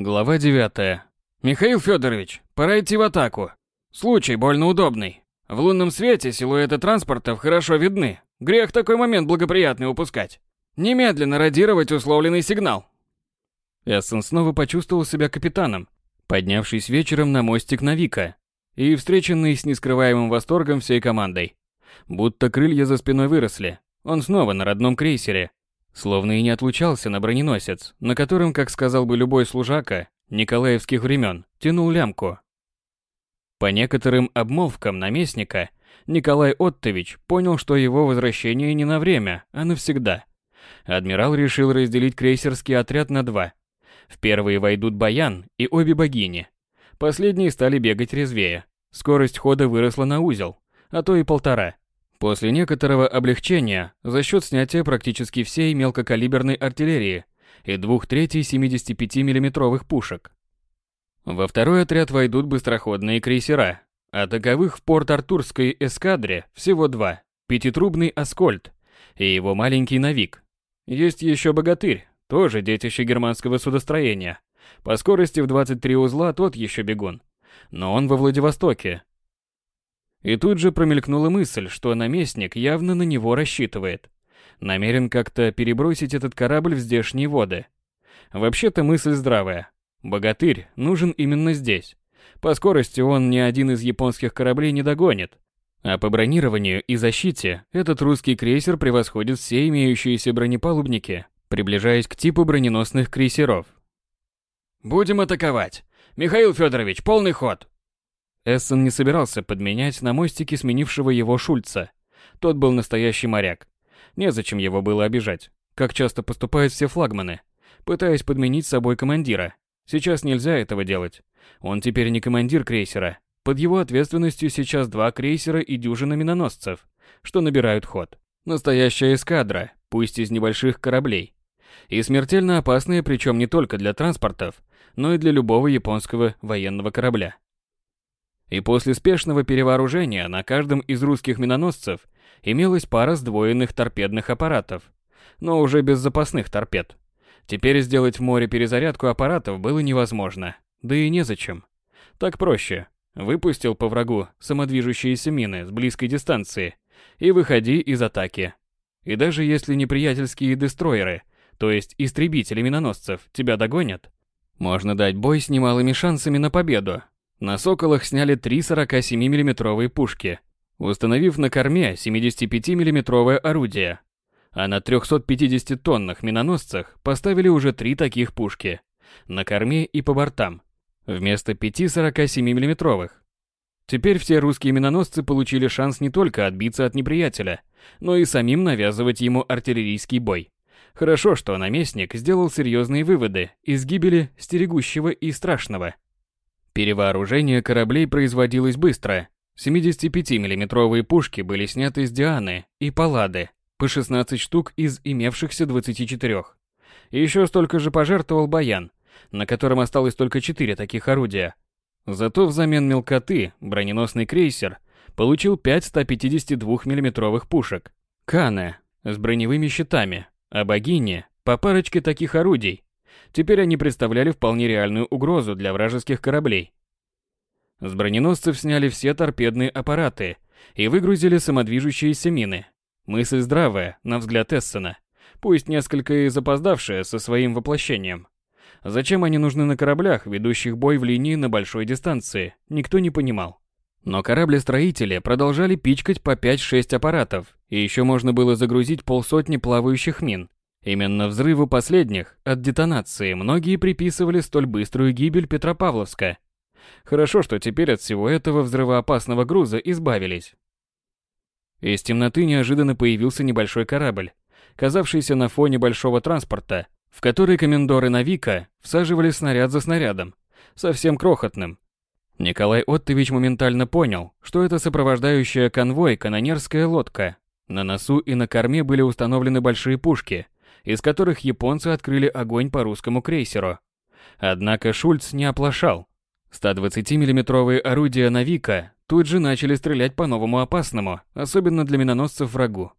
Глава 9. Михаил Федорович, пора идти в атаку. Случай больно удобный. В лунном свете силуэты транспортов хорошо видны. Грех такой момент благоприятный упускать. Немедленно радировать условленный сигнал. Эссен снова почувствовал себя капитаном, поднявшись вечером на мостик Навика и встреченный с нескрываемым восторгом всей командой. Будто крылья за спиной выросли. Он снова на родном крейсере, Словно и не отлучался на броненосец, на котором, как сказал бы любой служака николаевских времен, тянул лямку. По некоторым обмолвкам наместника, Николай Оттович понял, что его возвращение не на время, а навсегда. Адмирал решил разделить крейсерский отряд на два. В первые войдут Баян и обе богини. Последние стали бегать резвее. Скорость хода выросла на узел, а то и полтора. После некоторого облегчения за счет снятия практически всей мелкокалиберной артиллерии и двух третей 75 миллиметровых пушек. Во второй отряд войдут быстроходные крейсера, а таковых в Порт-Артурской эскадре всего два – пятитрубный «Аскольд» и его маленький «Навик». Есть еще «Богатырь», тоже детище германского судостроения. По скорости в 23 узла тот еще бегун. Но он во Владивостоке, и тут же промелькнула мысль, что наместник явно на него рассчитывает. Намерен как-то перебросить этот корабль в здешние воды. Вообще-то мысль здравая. Богатырь нужен именно здесь. По скорости он ни один из японских кораблей не догонит. А по бронированию и защите этот русский крейсер превосходит все имеющиеся бронепалубники, приближаясь к типу броненосных крейсеров. «Будем атаковать! Михаил Федорович, полный ход!» Эссен не собирался подменять на мостике сменившего его Шульца. Тот был настоящий моряк. Незачем его было обижать, как часто поступают все флагманы, пытаясь подменить собой командира. Сейчас нельзя этого делать. Он теперь не командир крейсера. Под его ответственностью сейчас два крейсера и дюжина миноносцев, что набирают ход. Настоящая эскадра, пусть из небольших кораблей. И смертельно опасная, причем не только для транспортов, но и для любого японского военного корабля. И после спешного перевооружения на каждом из русских миноносцев имелась пара сдвоенных торпедных аппаратов, но уже без запасных торпед. Теперь сделать в море перезарядку аппаратов было невозможно, да и незачем. Так проще. Выпустил по врагу самодвижущиеся мины с близкой дистанции и выходи из атаки. И даже если неприятельские дестройеры, то есть истребители миноносцев, тебя догонят, можно дать бой с немалыми шансами на победу, на «Соколах» сняли три 47 миллиметровые пушки, установив на корме 75 миллиметровое орудие. А на 350-тонных миноносцах поставили уже три таких пушки. На корме и по бортам. Вместо пяти 47 миллиметровых. Теперь все русские миноносцы получили шанс не только отбиться от неприятеля, но и самим навязывать ему артиллерийский бой. Хорошо, что наместник сделал серьезные выводы из гибели стерегущего и страшного. Перевооружение кораблей производилось быстро. 75 миллиметровые пушки были сняты с Дианы и Паллады, по 16 штук из имевшихся 24. И еще столько же пожертвовал Баян, на котором осталось только 4 таких орудия. Зато взамен мелкоты броненосный крейсер получил 5 152 миллиметровых пушек. Кане с броневыми щитами, а богине по парочке таких орудий, Теперь они представляли вполне реальную угрозу для вражеских кораблей. С броненосцев сняли все торпедные аппараты и выгрузили самодвижущиеся мины. Мысль здравая, на взгляд Эссена, пусть несколько и запоздавшая со своим воплощением. Зачем они нужны на кораблях, ведущих бой в линии на большой дистанции, никто не понимал. Но корабли-строители продолжали пичкать по 5-6 аппаратов, и еще можно было загрузить полсотни плавающих мин, Именно взрыву последних от детонации многие приписывали столь быструю гибель Петропавловска. Хорошо, что теперь от всего этого взрывоопасного груза избавились. Из темноты неожиданно появился небольшой корабль, казавшийся на фоне большого транспорта, в который комендоры Навика всаживали снаряд за снарядом, совсем крохотным. Николай Оттович моментально понял, что это сопровождающая конвой канонерская лодка. На носу и на корме были установлены большие пушки – из которых японцы открыли огонь по русскому крейсеру. Однако Шульц не оплошал. 120 миллиметровые орудия Навика тут же начали стрелять по новому опасному, особенно для миноносцев врагу.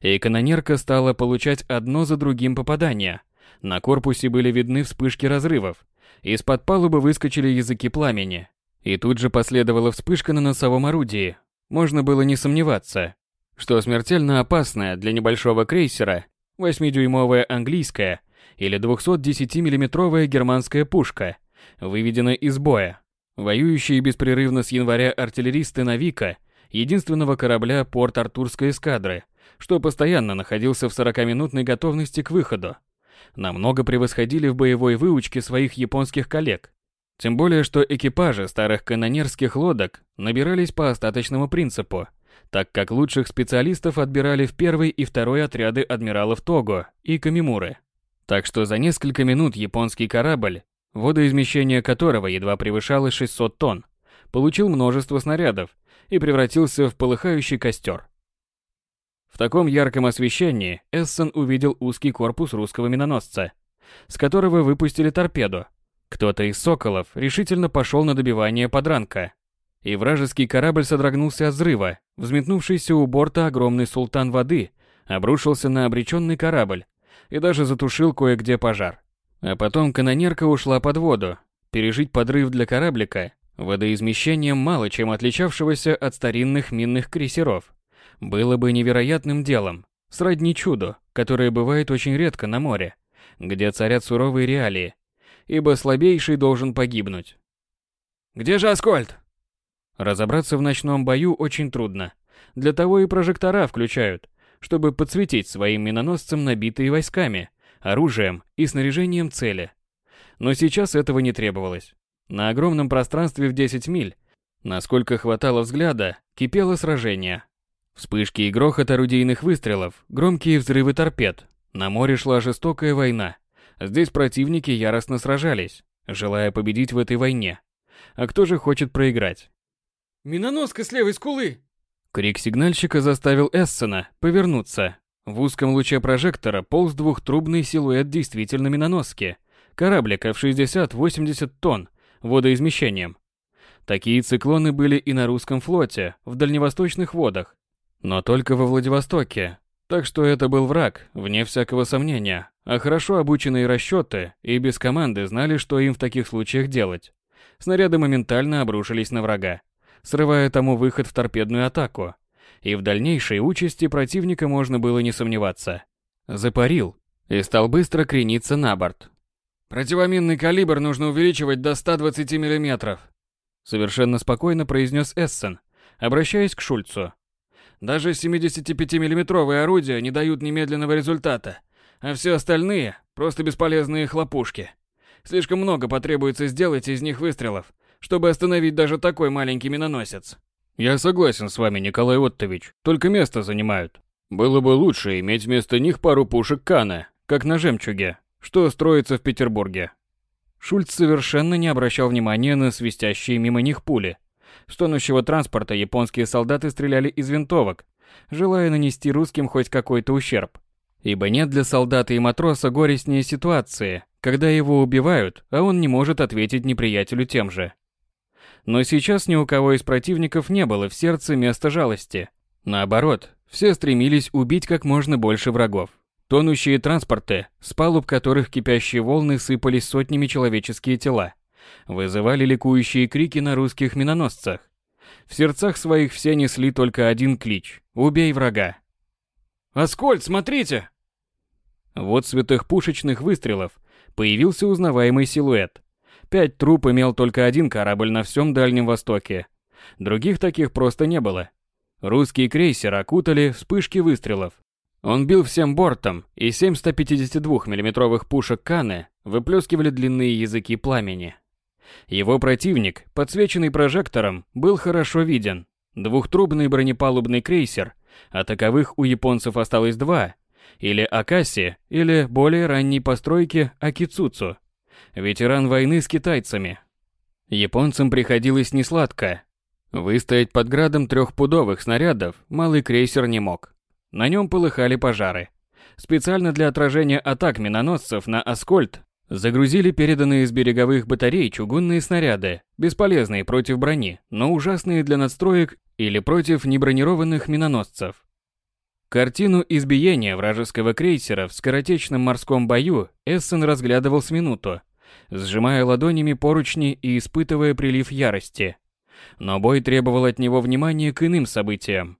И канонерка стала получать одно за другим попадания, На корпусе были видны вспышки разрывов. Из-под палубы выскочили языки пламени. И тут же последовала вспышка на носовом орудии. Можно было не сомневаться, что смертельно опасная для небольшого крейсера 8-дюймовая английская или 210 миллиметровая германская пушка выведена из боя. Воюющие беспрерывно с января артиллеристы Навика, единственного корабля Порт-Артурской эскадры, что постоянно находился в 40-минутной готовности к выходу, намного превосходили в боевой выучке своих японских коллег. Тем более, что экипажи старых канонерских лодок набирались по остаточному принципу, так как лучших специалистов отбирали в первый и второй отряды адмиралов Того и Камимуры. Так что за несколько минут японский корабль, водоизмещение которого едва превышало 600 тонн, получил множество снарядов и превратился в полыхающий костер. В таком ярком освещении Эссен увидел узкий корпус русского миноносца, с которого выпустили торпеду. Кто-то из соколов решительно пошел на добивание подранка. И вражеский корабль содрогнулся от взрыва. Взметнувшийся у борта огромный султан воды обрушился на обреченный корабль и даже затушил кое-где пожар. А потом канонерка ушла под воду. Пережить подрыв для кораблика водоизмещением мало чем отличавшегося от старинных минных крейсеров было бы невероятным делом, сродни чуду, которое бывает очень редко на море, где царят суровые реалии, ибо слабейший должен погибнуть. «Где же Аскольд?» Разобраться в ночном бою очень трудно. Для того и прожектора включают, чтобы подсветить своим миноносцам набитые войсками, оружием и снаряжением цели. Но сейчас этого не требовалось. На огромном пространстве в 10 миль, насколько хватало взгляда, кипело сражение. Вспышки и грохот орудийных выстрелов, громкие взрывы торпед. На море шла жестокая война. Здесь противники яростно сражались, желая победить в этой войне. А кто же хочет проиграть? «Миноноска с левой скулы!» Крик сигнальщика заставил Эссена повернуться. В узком луче прожектора полз двухтрубный силуэт действительно миноноски, кораблика в 60-80 тонн водоизмещением. Такие циклоны были и на русском флоте, в дальневосточных водах, но только во Владивостоке. Так что это был враг, вне всякого сомнения. А хорошо обученные расчеты и без команды знали, что им в таких случаях делать. Снаряды моментально обрушились на врага, срывая тому выход в торпедную атаку. И в дальнейшей участи противника можно было не сомневаться. Запарил и стал быстро крениться на борт. «Противоминный калибр нужно увеличивать до 120 мм», совершенно спокойно произнес Эссен, обращаясь к Шульцу. Даже 75-миллиметровые орудия не дают немедленного результата, а все остальные – просто бесполезные хлопушки. Слишком много потребуется сделать из них выстрелов, чтобы остановить даже такой маленький миноносец. Я согласен с вами, Николай Оттович, только место занимают. Было бы лучше иметь вместо них пару пушек Кана, как на «Жемчуге», что строится в Петербурге. Шульц совершенно не обращал внимания на свистящие мимо них пули – с тонущего транспорта японские солдаты стреляли из винтовок, желая нанести русским хоть какой-то ущерб. Ибо нет для солдата и матроса горестнее ситуации, когда его убивают, а он не может ответить неприятелю тем же. Но сейчас ни у кого из противников не было в сердце места жалости. Наоборот, все стремились убить как можно больше врагов. Тонущие транспорты, с палуб которых кипящие волны сыпались сотнями человеческие тела вызывали ликующие крики на русских миноносцах. В сердцах своих все несли только один клич – «Убей врага!». «Аскольд, смотрите!» Вот святых пушечных выстрелов появился узнаваемый силуэт. Пять труп имел только один корабль на всем Дальнем Востоке. Других таких просто не было. Русский крейсер окутали вспышки выстрелов. Он бил всем бортом, и 7 152 миллиметровых пушек Каны выплескивали длинные языки пламени. Его противник, подсвеченный прожектором, был хорошо виден. Двухтрубный бронепалубный крейсер, а таковых у японцев осталось два, или Акаси, или более ранней постройки Акицуцу, ветеран войны с китайцами. Японцам приходилось несладко. Выстоять под градом трехпудовых снарядов малый крейсер не мог. На нем полыхали пожары. Специально для отражения атак миноносцев на Аскольд Загрузили переданные из береговых батарей чугунные снаряды, бесполезные против брони, но ужасные для надстроек или против небронированных миноносцев. Картину избиения вражеского крейсера в скоротечном морском бою Эссен разглядывал с минуту, сжимая ладонями поручни и испытывая прилив ярости. Но бой требовал от него внимания к иным событиям.